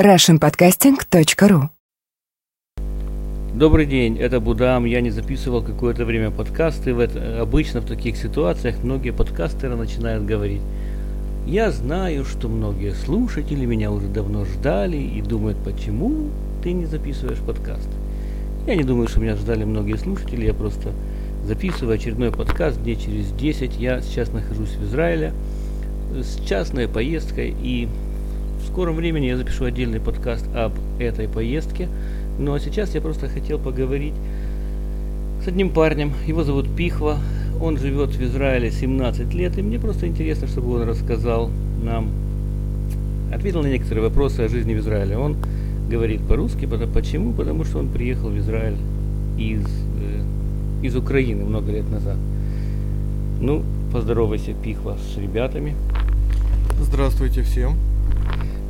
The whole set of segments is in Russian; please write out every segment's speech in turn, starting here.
russianpodcasting.ru Добрый день, это Будам. Я не записывал какое-то время подкасты. В это, обычно в таких ситуациях многие подкастеры начинают говорить. Я знаю, что многие слушатели меня уже давно ждали и думают, почему ты не записываешь подкаст. Я не думаю, что меня ждали многие слушатели, я просто записываю очередной подкаст, где через 10 я сейчас нахожусь в Израиле с частной поездкой и в скором времени я запишу отдельный подкаст об этой поездке. Ну а сейчас я просто хотел поговорить с одним парнем. Его зовут Пихва. Он живет в Израиле 17 лет, и мне просто интересно, чтобы он рассказал нам, ответил на некоторые вопросы о жизни в Израиле. Он говорит по-русски, почему? Потому что он приехал в Израиль из, э, из Украины много лет назад. Ну, поздоровайся, Пихва, с ребятами. Здравствуйте всем.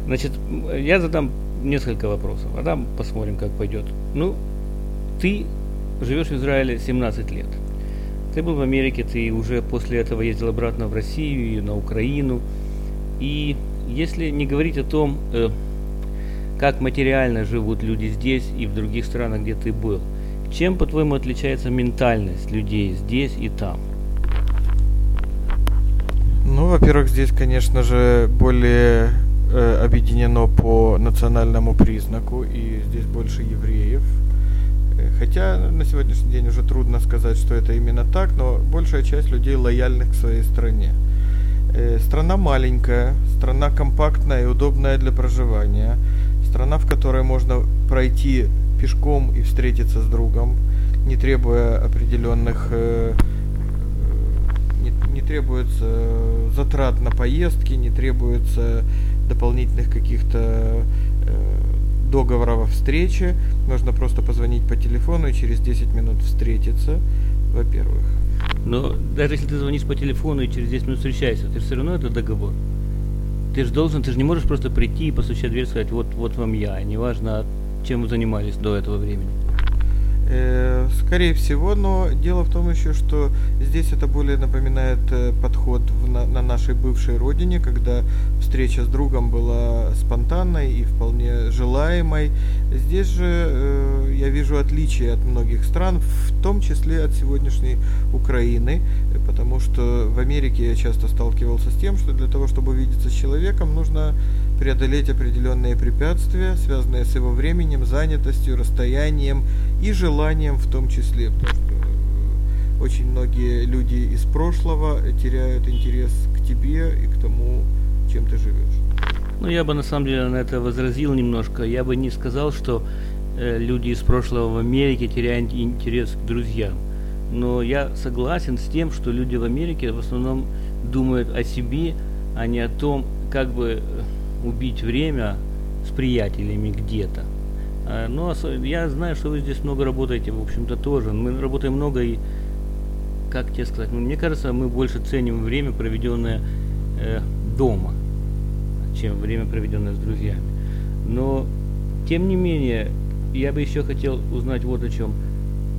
Значит, я задам несколько вопросов, а там посмотрим, как пойдет. Ну, ты живешь в Израиле 17 лет. Ты был в Америке, ты уже после этого ездил обратно в Россию и на Украину. И если не говорить о том, э, как материально живут люди здесь и в других странах, где ты был, чем, по-твоему, отличается ментальность людей здесь и там? Ну, во-первых, здесь, конечно же, более э, объединено по национальному признаку, и здесь больше евреев. Э, хотя на сегодняшний день уже трудно сказать, что это именно так, но большая часть людей лояльных к своей стране. Э, страна маленькая, страна компактная и удобная для проживания, страна, в которой можно пройти пешком и встретиться с другом, не требуя определенных не, не требуется затрат на поездки, не требуется дополнительных каких-то э, договоров о встрече. Можно просто позвонить по телефону и через 10 минут встретиться, во-первых. Но даже если ты звонишь по телефону и через 10 минут встречаешься, ты все равно это договор. Ты же должен, ты же не можешь просто прийти и постучать в дверь и сказать, вот, вот вам я, неважно, чем вы занимались до этого времени. Э, скорее всего, но дело в том еще, что здесь это более напоминает э, подход в, на, на нашей бывшей родине, когда встреча с другом была спонтанной и вполне желаемой. Здесь же э, я вижу отличия от многих стран, в том числе от сегодняшней Украины, потому что в Америке я часто сталкивался с тем, что для того, чтобы увидеться с человеком, нужно преодолеть определенные препятствия, связанные с его временем, занятостью, расстоянием и желанием в том числе. Потому что э, очень многие люди из прошлого теряют интерес к тебе и к тому, чем ты живешь. Ну, я бы на самом деле на это возразил немножко. Я бы не сказал, что э, люди из прошлого в Америке теряют интерес к друзьям. Но я согласен с тем, что люди в Америке в основном думают о себе, а не о том, как бы э, убить время с приятелями где-то. А, Но ну, я знаю, что вы здесь много работаете, в общем-то, тоже. Мы работаем много и, как тебе сказать, ну, мне кажется, мы больше ценим время, проведенное э, дома, чем время, проведенное с друзьями. Но, тем не менее, я бы еще хотел узнать вот о чем.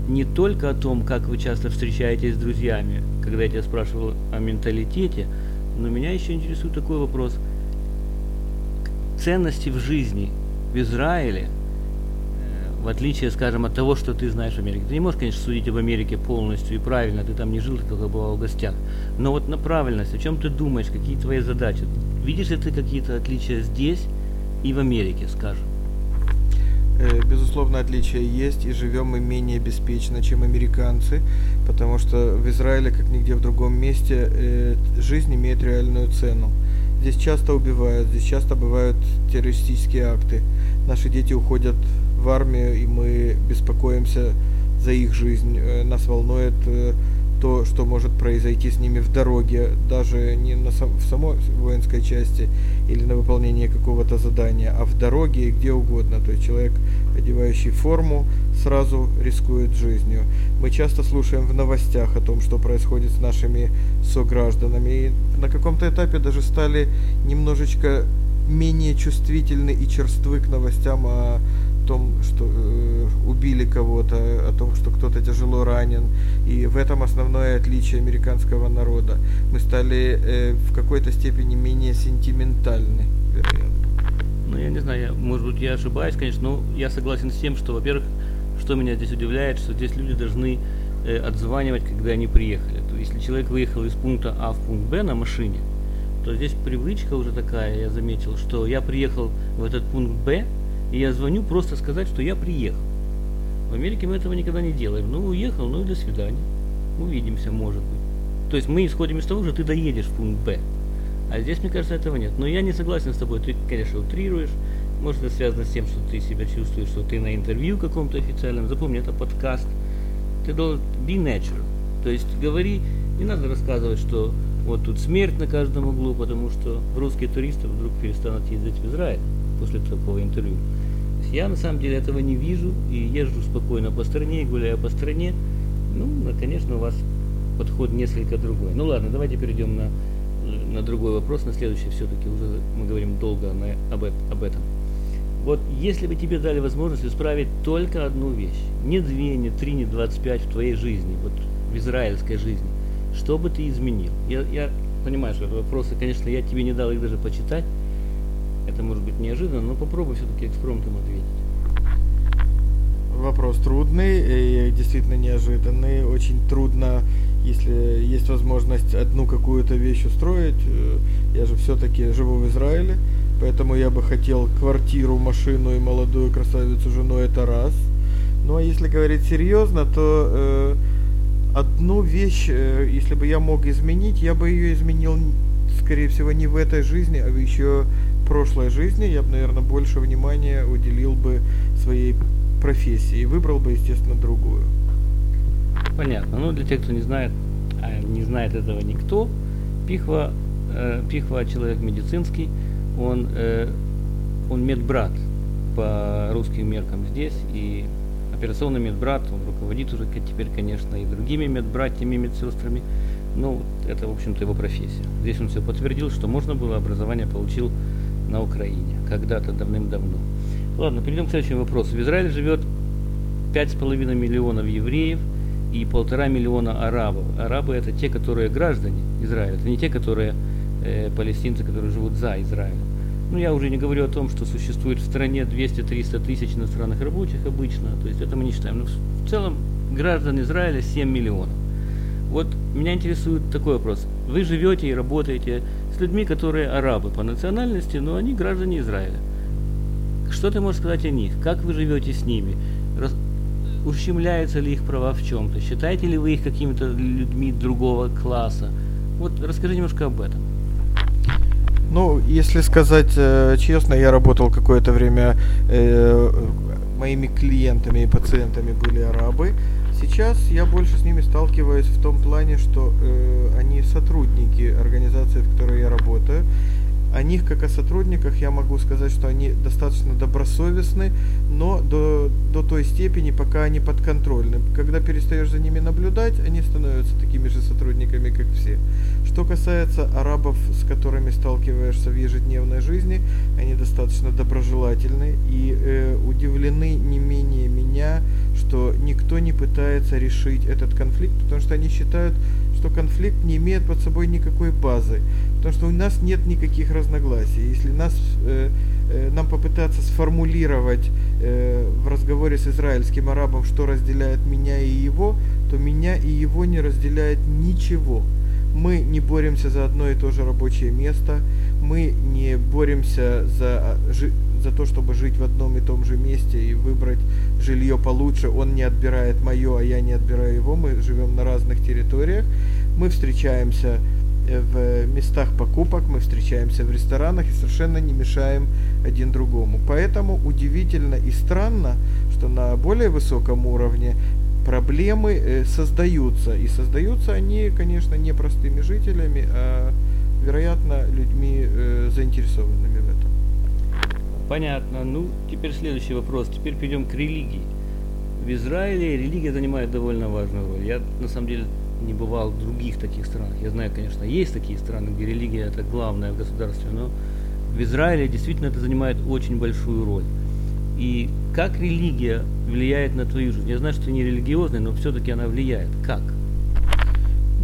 Не только о том, как вы часто встречаетесь с друзьями, когда я тебя спрашивал о менталитете, но меня еще интересует такой вопрос – ценности в жизни в Израиле, э, в отличие, скажем, от того, что ты знаешь в Америке. Ты не можешь, конечно, судить об Америке полностью и правильно, ты там не жил, ты только бывал в гостях. Но вот на правильность, о чем ты думаешь, какие твои задачи? Видишь ли ты какие-то отличия здесь и в Америке, скажем? Э, безусловно, отличия есть, и живем мы менее беспечно, чем американцы, потому что в Израиле, как нигде в другом месте, э, жизнь имеет реальную цену. Здесь часто убивают, здесь часто бывают террористические акты. Наши дети уходят в армию, и мы беспокоимся за их жизнь. Э, нас волнует э, то, что может произойти с ними в дороге, даже не на сам, в самой воинской части или на выполнение какого-то задания, а в дороге и где угодно. То есть человек, одевающий форму, сразу рискует жизнью. Мы часто слушаем в новостях о том, что происходит с нашими согражданами, и на каком-то этапе даже стали немножечко менее чувствительны и черствы к новостям о том, что э, убили кого-то, о том, что кто-то тяжело ранен. И в этом основное отличие американского народа. Мы стали э, в какой-то степени менее сентиментальны, вероятно. Ну, я не знаю, я, может быть, я ошибаюсь, конечно, но я согласен с тем, что, во-первых, что меня здесь удивляет, что здесь люди должны э, отзванивать, когда они приехали. То есть, если человек выехал из пункта А в пункт Б на машине, то здесь привычка уже такая, я заметил, что я приехал в этот пункт Б, и я звоню просто сказать, что я приехал. В Америке мы этого никогда не делаем. Ну, уехал, ну и до свидания. Увидимся, может быть. То есть мы исходим из того, что ты доедешь в пункт Б. А здесь, мне кажется, этого нет. Но я не согласен с тобой. Ты, конечно, утрируешь. Может, это связано с тем, что ты себя чувствуешь, что ты на интервью каком-то официальном. Запомни, это подкаст. Ты должен be natural. То есть говори, не надо рассказывать, что вот тут смерть на каждом углу, потому что русские туристы вдруг перестанут ездить в Израиль после такого интервью. Я на самом деле этого не вижу и езжу спокойно по стране, гуляю по стране. Ну, конечно, у вас подход несколько другой. Ну ладно, давайте перейдем на, на другой вопрос, на следующий все-таки уже мы говорим долго на, об, об этом. Вот если бы тебе дали возможность исправить только одну вещь, не две, не три, не двадцать пять в твоей жизни, вот в израильской жизни, что бы ты изменил? Я, я понимаю, что вопросы, конечно, я тебе не дал их даже почитать, это может быть неожиданно, но попробуй все-таки экспромтом ответить. Вопрос трудный и действительно неожиданный. Очень трудно, если есть возможность одну какую-то вещь устроить. Э, я же все-таки живу в Израиле, поэтому я бы хотел квартиру, машину и молодую красавицу жену, это раз. Ну а если говорить серьезно, то э, одну вещь, э, если бы я мог изменить, я бы ее изменил, скорее всего, не в этой жизни, а еще прошлой жизни я бы, наверное, больше внимания уделил бы своей профессии и выбрал бы, естественно, другую. Понятно. Ну, для тех, кто не знает, а не знает этого никто, Пихва, э, Пихва человек медицинский, он, э, он медбрат по русским меркам здесь, и операционный медбрат, он руководит уже теперь, конечно, и другими медбратьями, медсестрами. Ну, это, в общем-то, его профессия. Здесь он все подтвердил, что можно было, образование получил на Украине, когда-то давным-давно. Ладно, перейдем к следующему вопросу. В Израиле живет 5,5 миллионов евреев и полтора миллиона арабов. Арабы это те, которые граждане Израиля, это не те, которые э, палестинцы, которые живут за Израилем. Ну, я уже не говорю о том, что существует в стране 200-300 тысяч иностранных рабочих обычно, то есть это мы не считаем. Но в целом граждан Израиля 7 миллионов. Вот меня интересует такой вопрос. Вы живете и работаете с людьми, которые арабы по национальности, но они граждане Израиля. Что ты можешь сказать о них? Как вы живете с ними? Раз... Ущемляются ли их права в чем-то? Считаете ли вы их какими-то людьми другого класса? Вот расскажи немножко об этом. Ну, если сказать э, честно, я работал какое-то время, э, моими клиентами и пациентами были арабы. Сейчас я больше с ними сталкиваюсь в том плане, что э, они сотрудники организации, в которой я работаю. О них, как о сотрудниках, я могу сказать, что они достаточно добросовестны, но до, до той степени, пока они подконтрольны. Когда перестаешь за ними наблюдать, они становятся такими же сотрудниками, как все. Что касается арабов, с которыми сталкиваешься в ежедневной жизни, они достаточно доброжелательны и э, удивлены не менее меня, что никто не пытается решить этот конфликт, потому что они считают, что конфликт не имеет под собой никакой базы, потому что у нас нет никаких разногласий. Если нас, э, э, нам попытаться сформулировать э, в разговоре с израильским арабом, что разделяет меня и его, то меня и его не разделяет ничего. Мы не боремся за одно и то же рабочее место, мы не боремся за, за то, чтобы жить в одном и том же месте и выбрать жилье получше. Он не отбирает мое, а я не отбираю его. Мы живем на разных территориях. Мы встречаемся в местах покупок, мы встречаемся в ресторанах и совершенно не мешаем один другому. Поэтому удивительно и странно, что на более высоком уровне проблемы э, создаются. И создаются они, конечно, не простыми жителями, а, вероятно, людьми э, заинтересованными. Понятно. Ну, теперь следующий вопрос. Теперь перейдем к религии. В Израиле религия занимает довольно важную роль. Я, на самом деле, не бывал в других таких странах. Я знаю, конечно, есть такие страны, где религия это главное в государстве, но в Израиле действительно это занимает очень большую роль. И как религия влияет на твою жизнь? Я знаю, что ты не религиозный, но все-таки она влияет. Как?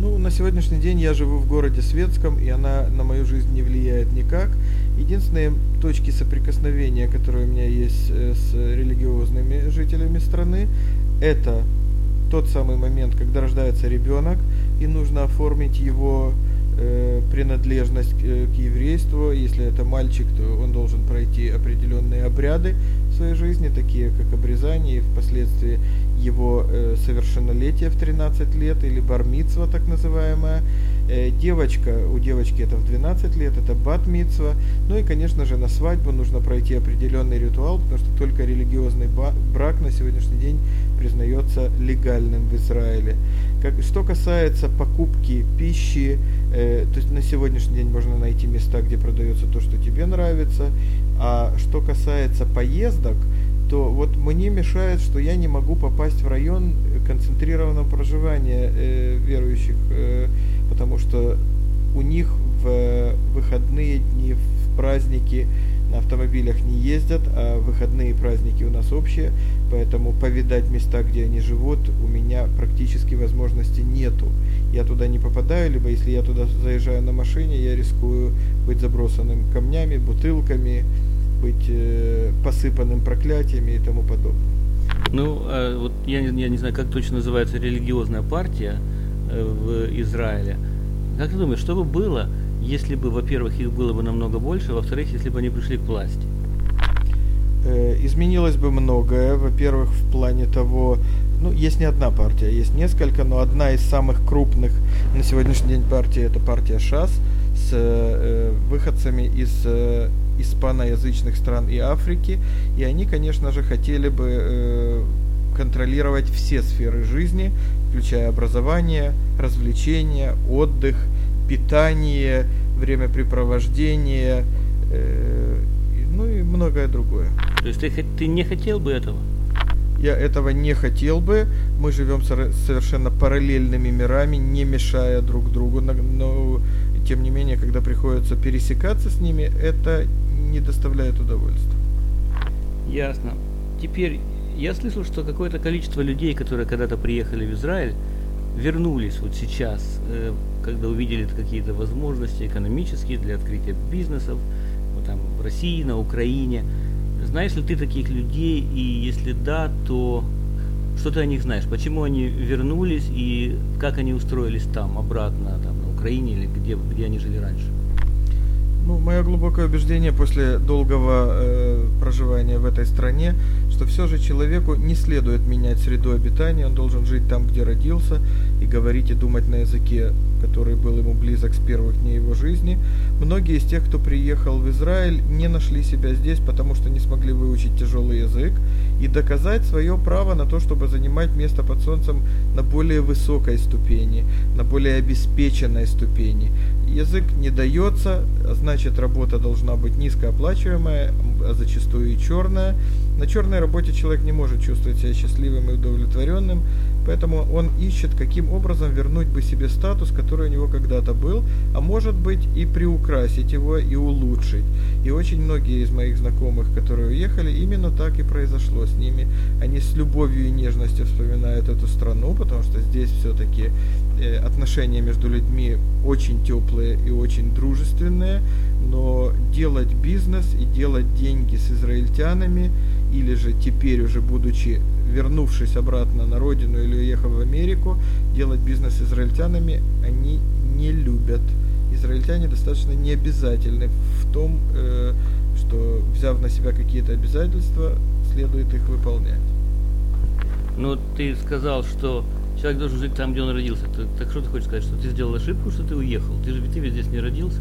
Ну, на сегодняшний день я живу в городе Светском, и она на мою жизнь не влияет никак. Единственные точки соприкосновения, которые у меня есть э, с религиозными жителями страны, это тот самый момент, когда рождается ребенок, и нужно оформить его э, принадлежность к, э, к еврейству. Если это мальчик, то он должен пройти определенные обряды в своей жизни, такие как обрезание и впоследствии его э, совершеннолетие в 13 лет или бармицва так называемая. Э, девочка, у девочки это в 12 лет, это батмицва. Ну и, конечно же, на свадьбу нужно пройти определенный ритуал, потому что только религиозный брак на сегодняшний день признается легальным в Израиле. Как, что касается покупки пищи, э, то есть на сегодняшний день можно найти места, где продается то, что тебе нравится. А что касается поездок, то вот мне мешает, что я не могу попасть в район концентрированного проживания э, верующих, э, потому что у них в выходные дни, в праздники на автомобилях не ездят, а выходные праздники у нас общие, поэтому повидать места, где они живут, у меня практически возможности нету. Я туда не попадаю, либо если я туда заезжаю на машине, я рискую быть забросанным камнями, бутылками, быть э, посыпанным проклятиями и тому подобное. Ну, э, вот я, я не знаю, как точно называется религиозная партия э, в Израиле. Как ты думаешь, что бы было, если бы, во-первых, их было бы намного больше, во-вторых, если бы они пришли к власти? Э, изменилось бы многое. Во-первых, в плане того, ну, есть не одна партия, есть несколько, но одна из самых крупных на сегодняшний день партий это партия ШАС с э, выходцами из э, испаноязычных стран и Африки, и они, конечно же, хотели бы э, контролировать все сферы жизни, включая образование, развлечения, отдых, питание, времяпрепровождение, э, ну и многое другое. То есть ты, ты не хотел бы этого? Я этого не хотел бы. Мы живем совершенно параллельными мирами, не мешая друг другу. Но, тем не менее, когда приходится пересекаться с ними, это не доставляет удовольствия. Ясно. Теперь я слышал, что какое-то количество людей, которые когда-то приехали в Израиль, вернулись вот сейчас, э, когда увидели какие-то возможности экономические для открытия бизнесов, вот там в России, на Украине. Знаешь ли ты таких людей, и если да, то что ты о них знаешь? Почему они вернулись и как они устроились там, обратно, там, Украине или где, где они жили раньше? Ну, мое глубокое убеждение после долгого э, проживания в этой стране, что все же человеку не следует менять среду обитания, он должен жить там, где родился, и говорить и думать на языке, который был ему близок с первых дней его жизни. Многие из тех, кто приехал в Израиль, не нашли себя здесь, потому что не смогли выучить тяжелый язык и доказать свое право на то, чтобы занимать место под солнцем на более высокой ступени, на более обеспеченной ступени. Язык не дается, значит работа должна быть низкооплачиваемая, а зачастую и черная. На черной работе человек не может чувствовать себя счастливым и удовлетворенным, Поэтому он ищет, каким образом вернуть бы себе статус, который у него когда-то был, а может быть и приукрасить его и улучшить. И очень многие из моих знакомых, которые уехали, именно так и произошло с ними. Они с любовью и нежностью вспоминают эту страну, потому что здесь все-таки э, отношения между людьми очень теплые и очень дружественные, но делать бизнес и делать деньги с израильтянами, или же теперь уже будучи вернувшись обратно на родину или уехав в Америку, делать бизнес с израильтянами они не любят. Израильтяне достаточно необязательны в том, э, что взяв на себя какие-то обязательства, следует их выполнять. Ну, ты сказал, что человек должен жить там, где он родился. Так, так что ты хочешь сказать, что ты сделал ошибку, что ты уехал? Ты же ты ведь здесь не родился?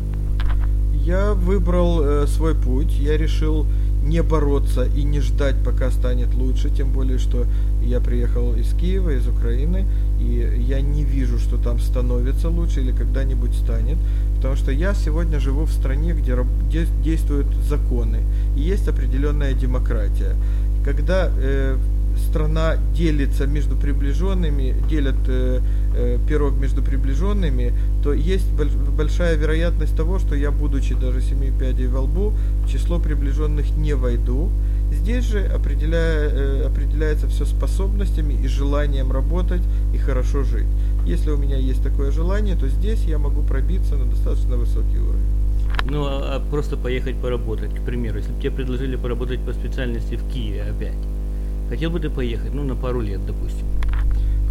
Я выбрал э, свой путь. Я решил не бороться и не ждать, пока станет лучше, тем более, что я приехал из Киева, из Украины, и я не вижу, что там становится лучше или когда-нибудь станет, потому что я сегодня живу в стране, где действуют законы, и есть определенная демократия. Когда э, страна делится между приближенными, делят э, э, пирог между приближенными, то есть большая вероятность того, что я, будучи даже семи пядей во лбу, в число приближенных не войду. Здесь же определяя, э, определяется все способностями и желанием работать и хорошо жить. Если у меня есть такое желание, то здесь я могу пробиться на достаточно высокий уровень. Ну, а, а просто поехать поработать, к примеру, если бы тебе предложили поработать по специальности в Киеве опять, хотел бы ты поехать, ну, на пару лет, допустим?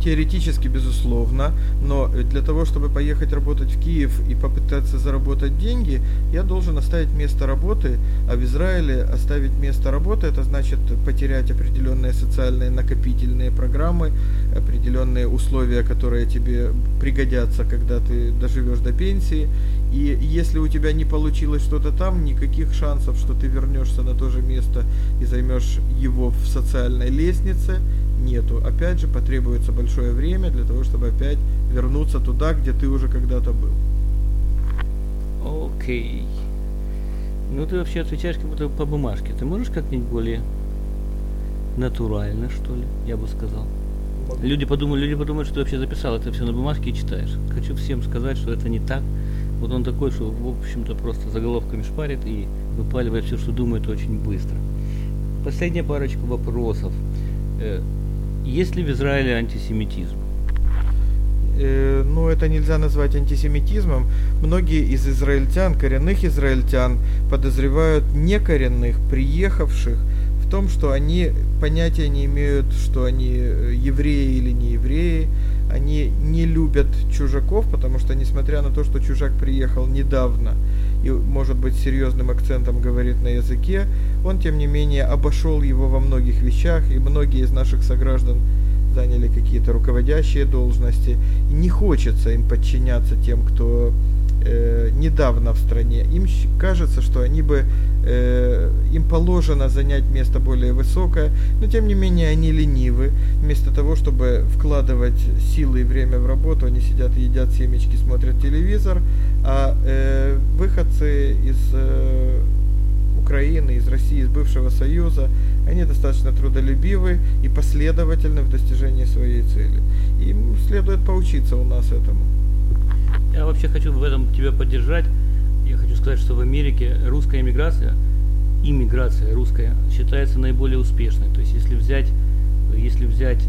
Теоретически, безусловно, но для того, чтобы поехать работать в Киев и попытаться заработать деньги, я должен оставить место работы, а в Израиле оставить место работы, это значит потерять определенные социальные накопительные программы, определенные условия, которые тебе пригодятся, когда ты доживешь до пенсии. И если у тебя не получилось что-то там, никаких шансов, что ты вернешься на то же место и займешь его в социальной лестнице, нету. Опять же, потребуется большое время для того, чтобы опять вернуться туда, где ты уже когда-то был. Окей. Ну, ты вообще отвечаешь как будто по бумажке. Ты можешь как-нибудь более натурально, что ли, я бы сказал? Могу. Люди подумают, люди подумают, что ты вообще записал это все на бумажке и читаешь. Хочу всем сказать, что это не так. Вот он такой, что, в общем-то, просто заголовками шпарит и выпаливает все, что думает очень быстро. Последняя парочка вопросов. Э, есть ли в Израиле антисемитизм? Э, ну, это нельзя назвать антисемитизмом. Многие из израильтян, коренных израильтян, подозревают некоренных, приехавших в том, что они понятия не имеют, что они э, евреи или не евреи. Они не любят чужаков, потому что, несмотря на то, что чужак приехал недавно и, может быть, серьезным акцентом говорит на языке, он, тем не менее, обошел его во многих вещах, и многие из наших сограждан заняли какие-то руководящие должности. И не хочется им подчиняться тем, кто э, недавно в стране. Им кажется, что они бы э, им положено занять место более высокое, но тем не менее они ленивы. Вместо того, чтобы вкладывать силы и время в работу, они сидят и едят семечки, смотрят телевизор, а э, выходцы из э, Украины, из России, из бывшего Союза, они достаточно трудолюбивы и последовательны в достижении своей цели. Им следует поучиться у нас этому. Я вообще хочу в этом тебя поддержать. Я хочу сказать, что в Америке русская иммиграция, иммиграция русская, считается наиболее успешной. То есть если взять, если взять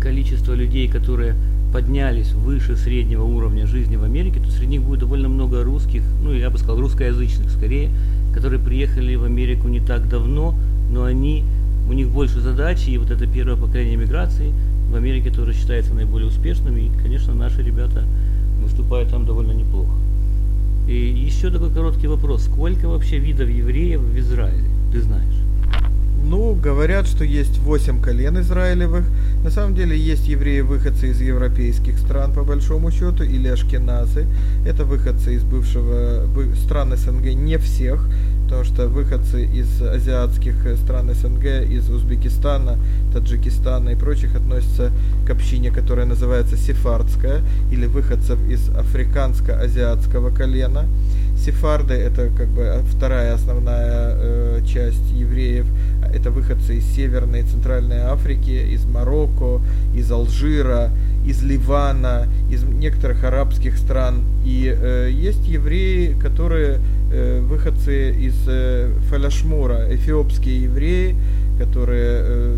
количество людей, которые поднялись выше среднего уровня жизни в Америке, то среди них будет довольно много русских, ну я бы сказал русскоязычных скорее, которые приехали в Америку не так давно, но они, у них больше задач, и вот это первое поколение миграции в Америке тоже считается наиболее успешным, и, конечно, наши ребята выступают там довольно неплохо. И еще такой короткий вопрос. Сколько вообще видов евреев в Израиле? Ты знаешь? Ну, говорят, что есть восемь колен израилевых. На самом деле есть евреи-выходцы из европейских стран, по большому счету, или ашкеназы. Это выходцы из бывшего стран СНГ, не всех, потому что выходцы из азиатских стран СНГ, из Узбекистана, Таджикистана и прочих относятся к общине, которая называется сефардская, или выходцев из африканско-азиатского колена. Сефарды это как бы вторая основная э, часть евреев – это выходцы из Северной и Центральной Африки, из Марокко, из Алжира, из Ливана, из некоторых арабских стран. И э, есть евреи, которые э, выходцы из э, Фаляшмура, эфиопские евреи, которые э,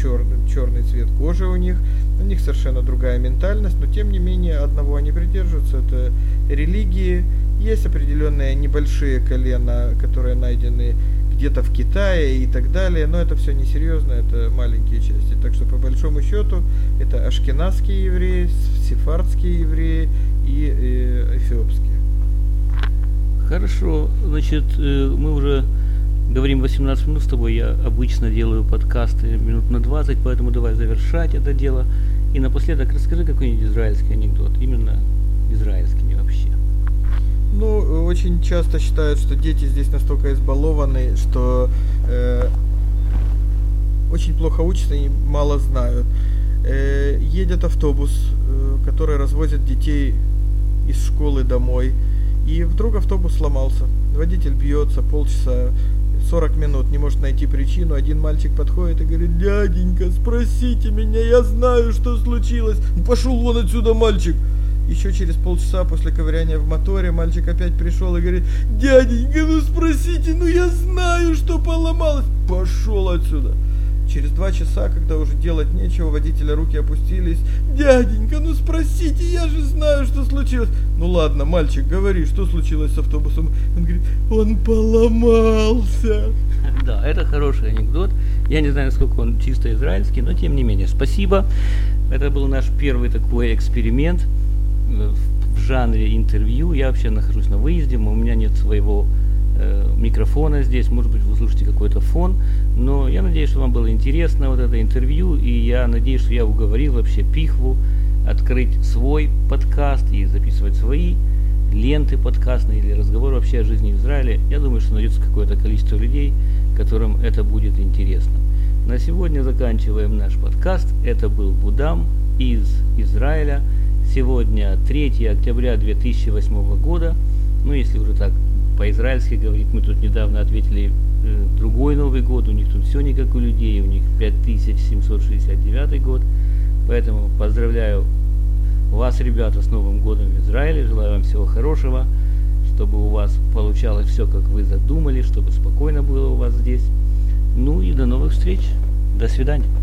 чер, черный цвет кожи у них, у них совершенно другая ментальность, но тем не менее одного они придерживаются, это религии. Есть определенные небольшие колена, которые найдены где-то в Китае и так далее, но это все несерьезно, это маленькие части. Так что по большому счету это ашкенадские евреи, сефардские евреи и э, эфиопские. Хорошо, значит, э, мы уже говорим 18 минут с тобой, я обычно делаю подкасты минут на 20, поэтому давай завершать это дело. И напоследок расскажи какой-нибудь израильский анекдот, именно израильский, не вообще. Ну, очень часто считают, что дети здесь настолько избалованы, что э, очень плохо учатся и мало знают. Э, едет автобус, э, который развозит детей из школы домой, и вдруг автобус сломался. Водитель бьется полчаса, 40 минут, не может найти причину. Один мальчик подходит и говорит, дяденька, спросите меня, я знаю, что случилось. Пошел вон отсюда, мальчик. Еще через полчаса после ковыряния в моторе мальчик опять пришел и говорит, дяденька, ну спросите, ну я знаю, что поломалось. Пошел отсюда. Через два часа, когда уже делать нечего, водителя руки опустились. «Дяденька, ну спросите, я же знаю, что случилось!» «Ну ладно, мальчик, говори, что случилось с автобусом?» Он говорит, «Он поломался!» Да, это хороший анекдот. Я не знаю, сколько он чисто израильский, но тем не менее. Спасибо. Это был наш первый такой эксперимент э, в жанре интервью. Я вообще нахожусь на выезде, у меня нет своего микрофона здесь, может быть, вы слушаете какой-то фон, но я надеюсь, что вам было интересно вот это интервью, и я надеюсь, что я уговорил вообще Пихву открыть свой подкаст и записывать свои ленты подкастные или разговор вообще о жизни в Израиле. Я думаю, что найдется какое-то количество людей, которым это будет интересно. На сегодня заканчиваем наш подкаст. Это был Будам из Израиля. Сегодня 3 октября 2008 года. Ну, если уже так по-израильски говорить, мы тут недавно ответили э, другой Новый год, у них тут все не как у людей, у них 5769 год. Поэтому поздравляю вас, ребята, с Новым годом в Израиле. Желаю вам всего хорошего, чтобы у вас получалось все, как вы задумали, чтобы спокойно было у вас здесь. Ну и до новых встреч. До свидания.